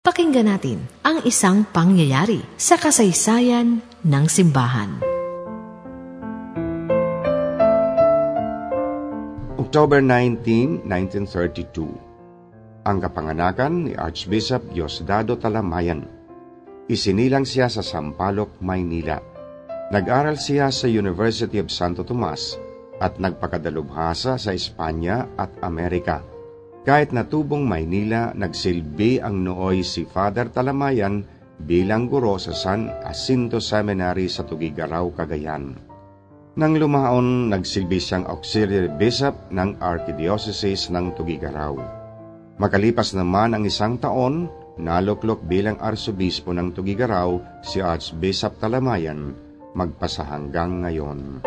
Pakinggan natin ang isang pangyayari sa kasaysayan ng simbahan. October 19, 1932 Ang kapanganakan ni Archbishop Diosdado Talamayan. Isinilang siya sa Sampaloc, Maynila. Nag-aral siya sa University of Santo Tomas at nagpakadalubhasa sa Espanya at Amerika. Kahit natubong Maynila, nagsilbi ang nooy si Father Talamayan bilang guro sa San Jacinto Seminary sa Tugigaraw, Cagayan. Nang lumaon, nagsilbi siyang auxiliary bishop ng Archdiocese ng Tugigaraw. Makalipas naman ang isang taon, naluklok bilang arsobispo ng Tugigaraw si Archbishop Talamayan, magpasa hanggang ngayon.